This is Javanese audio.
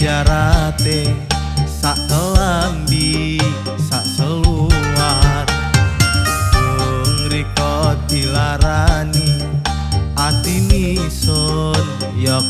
darate sak kelambi sak seluar. Bung Riko dilarani atini sun yo